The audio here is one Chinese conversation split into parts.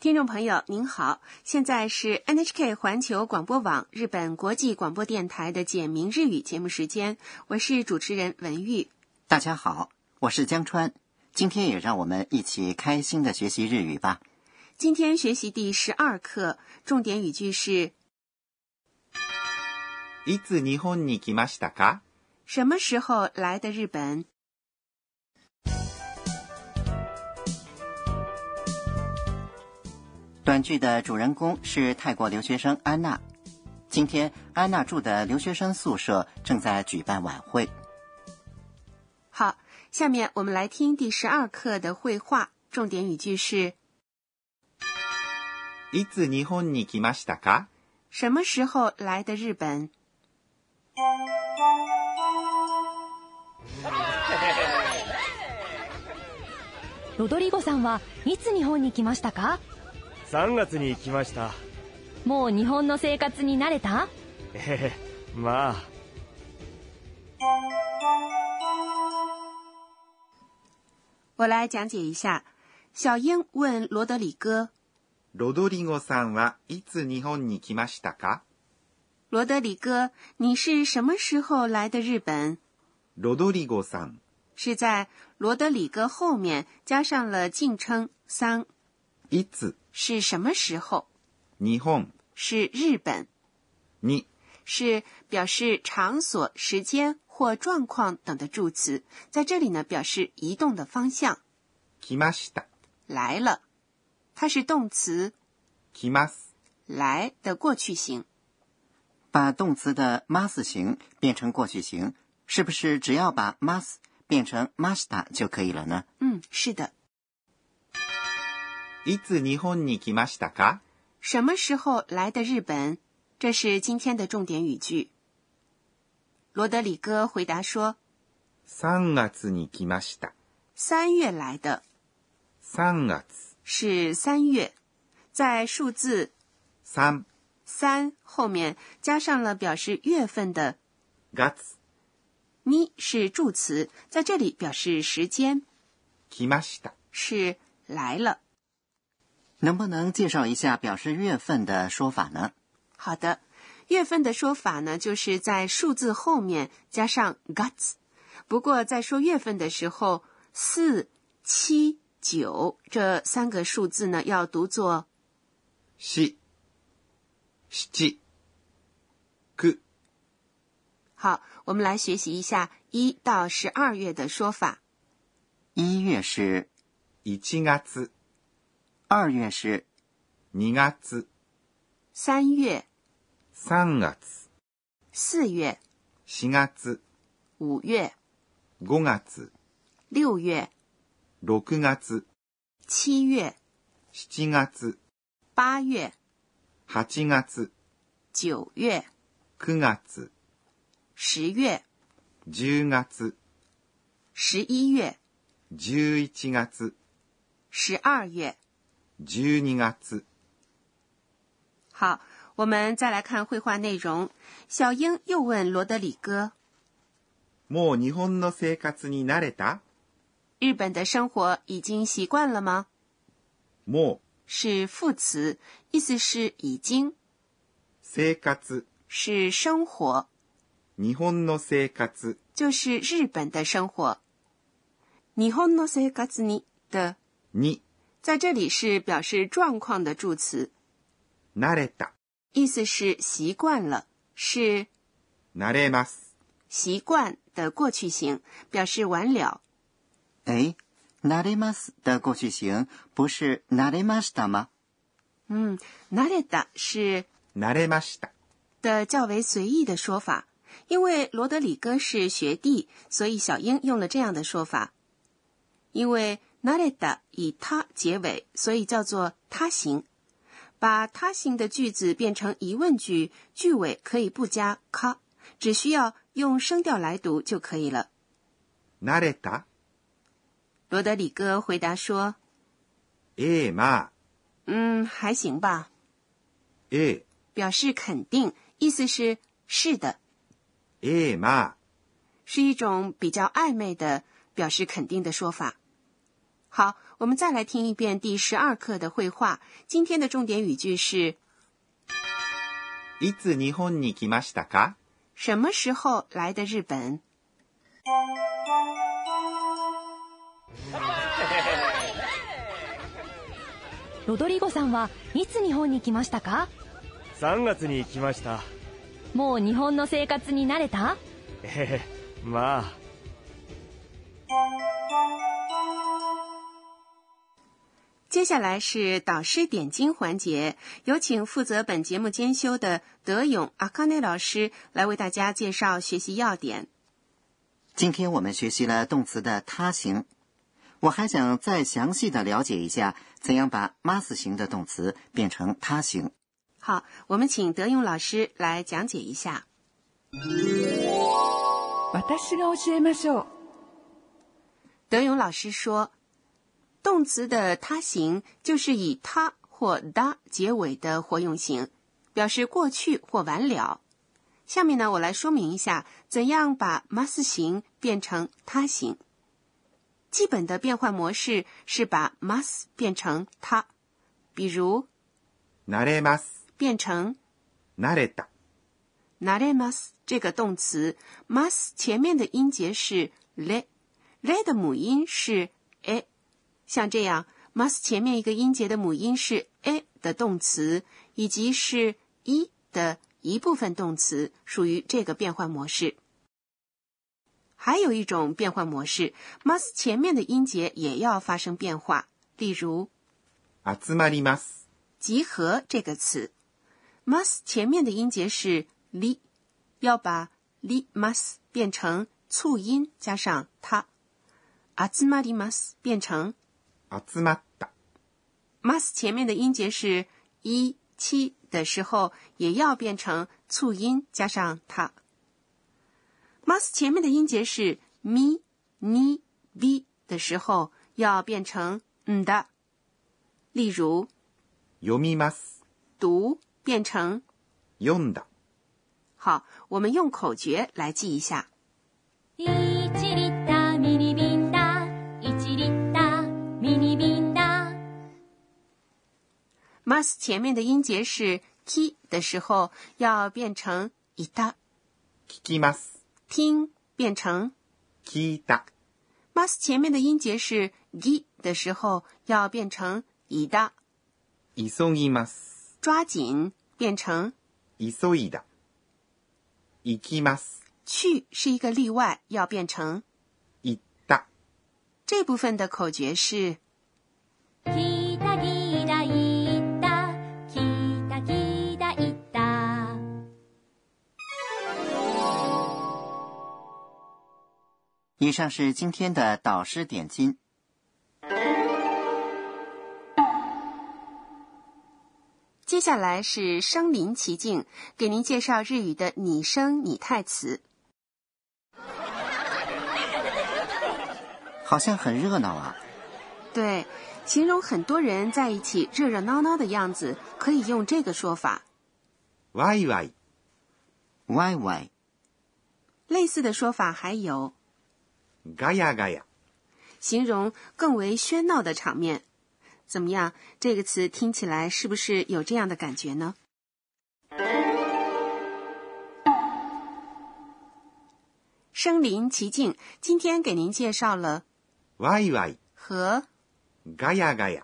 听众朋友您好，现在是 NHK 环球广播网日本国际广播电台的简明日语节目时间，我是主持人文玉。大家好，我是江川，今天也让我们一起开心的学习日语吧。今天学习第十二课，重点语句是いつ日本に来ましたか什么时候来的日本？ 短剧的主人公是泰国留学生安娜。今天，安娜住的留学生宿舍正在举办晚会。好，下面我们来听第十二课的绘画，重点语句是いつ日本に来ましたか什么时候来的日本？ロドリゴさんはいつ日本に来ましたか 3月に来ましたもう日本の生活に慣れたええまあ我来讲解一下。小英问罗德里戈ロドリゴさんはいつ日本に来ましたか：“罗德里戈，你是什么时候来的日本？”ロドリゴさん是在罗德里戈后面加上了敬称“桑 いつ”，是什么时候？日本是日本，に是表示场所、时间或状况等的助词，在这里呢表示移动的方向。来ました。来了，它是动词来ます。来的过去形。把动词的 mas 形变成过去形，是不是只要把 mas 变成 masta 就可以了呢？嗯，是的。 いつ日本に来ましたか什么时候来的日本？这是今天的重点语句。罗德里戈回答说3月に来ました。：“三月来的， 3月是三月，在数字3三后面加上了表示月份的月你是助词，在这里表示时间，来ました。是来了。 能不能介绍一下表示月份的说法呢？好的，月份的说法呢，就是在数字后面加上 guts。不过在说月份的时候，四、七、九这三个数字呢，要读作四、七、九、好。我们来学习一下一到十二月的说法。一月是，一月、二月是，二月、三月、三月、四月、四月、五月、五月、六月、六月、七月、七月、八月、八月、九月、九月、十月、十月、十一月、十一月、十二月。十二月。好，我们再来看绘画内容。小英又问罗德里戈もう日本の生活に慣れた：“日本的生活已经习惯了吗もう？”是副词，意思是已经，生活、是生活，日本の生活、就是日本的生活。日本の生活に的に 在这里是表示状况的助词，慣れた、意思是习惯了，是慣れます。习惯的过去形，表示完了。哎，なれます的过去形不是なれました吗？嗯，慣れた是慣れました。的较为随意的说法。因为罗德里戈是学弟，所以小英用了这样的说法。因为 n a r e d a 以他结尾，所以叫做他形。把他形的句子变成疑问句，句尾可以不加 ka，只需要用声调来读就可以了。慣れた罗德里戈回答说ええ、まあ、：“嗯，还行吧。ええ、”表示肯定，意思是是的，ええ、まあ、是一种比较暧昧的表示肯定的说法。 好， 我们再来听一遍第十二课的绘画。今天的重点语句是いつ日本に来ましたか什么时候来的日本？ロドリゴさんはいつ日本に来ましたか3月に来ましたもう日本の生活に慣れたええまあ 接下来是导师点睛环节，有请负责本节目监修的德勇阿康内老师来为大家介绍学习要点。今天我们学习了动词的他形，我还想再详细的了解一下怎样把 mas 形的动词变成他形。好，我们请德勇老师来讲解一下。私が教えましょう。德勇老师说， 动词的他形就是以他或的结尾的活用型，表示过去或完了。下面呢，我来说明一下怎样把 mas 形变成他形。基本的变换模式是把 mas 变成他，比如慣れます。变成慣れた。 naremas 这个动词，mas 前面的音节是 le，le 的母音是 a， 像这样，mas 前面一个音节的母音是 a 的动词，以及是一的一部分动词，属于这个变换模式。还有一种变换模式，mas 前面的音节也要发生变化，例如集まります。集合这个词，mas 前面的音節是 li，要把 li mas 变成促音加上它集まります变成 集まった。 mas 前面的音节是一七的时候，也要变成促音加上它。mas 前面的音节是 mi ni b 的时候，要变成嗯的。例如，読みます。读变成読んだ。好，我们用口诀来记一下。 1 mas 前面的音节是 ki 的时候，要变成いた。聞きます。听变成聞いた。 mas 前面的音节是 gi 的时候，要变成いだ。急ぎます。抓紧变成急いだ。行きます。去是一个例外，要变成行った。这部分的口诀是 以上是今天的导师点睛。接下来是身临其境，给您介绍日语的拟声拟态词。好像很热闹啊！对，形容很多人在一起热热闹闹的样子，可以用这个说法。ワイワイ。歪歪，类似的说法还有 ガヤガヤ。形容更为喧闹的场面。怎么样？这个词听起来是不是有这样的感觉呢？身临其境，今天给您介绍了ワイワイ。和ガヤガヤ。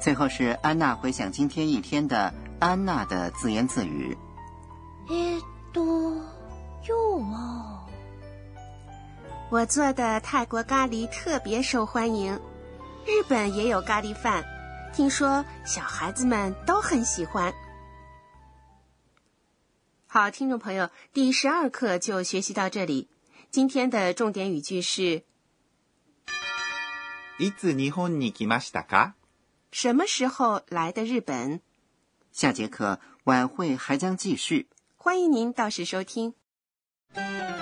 最后是安娜回想今天一天的安娜的自言自语。えっと 今日は我做的泰国咖喱特别受欢迎，日本也有咖喱饭，听说小孩子们都很喜欢。好，听众朋友，第十二课就学习到这里。今天的重点语句是いつ日本に来ましたか什么时候来的日本？下节课晚会还将继续。欢迎您到时收听。 Thank you.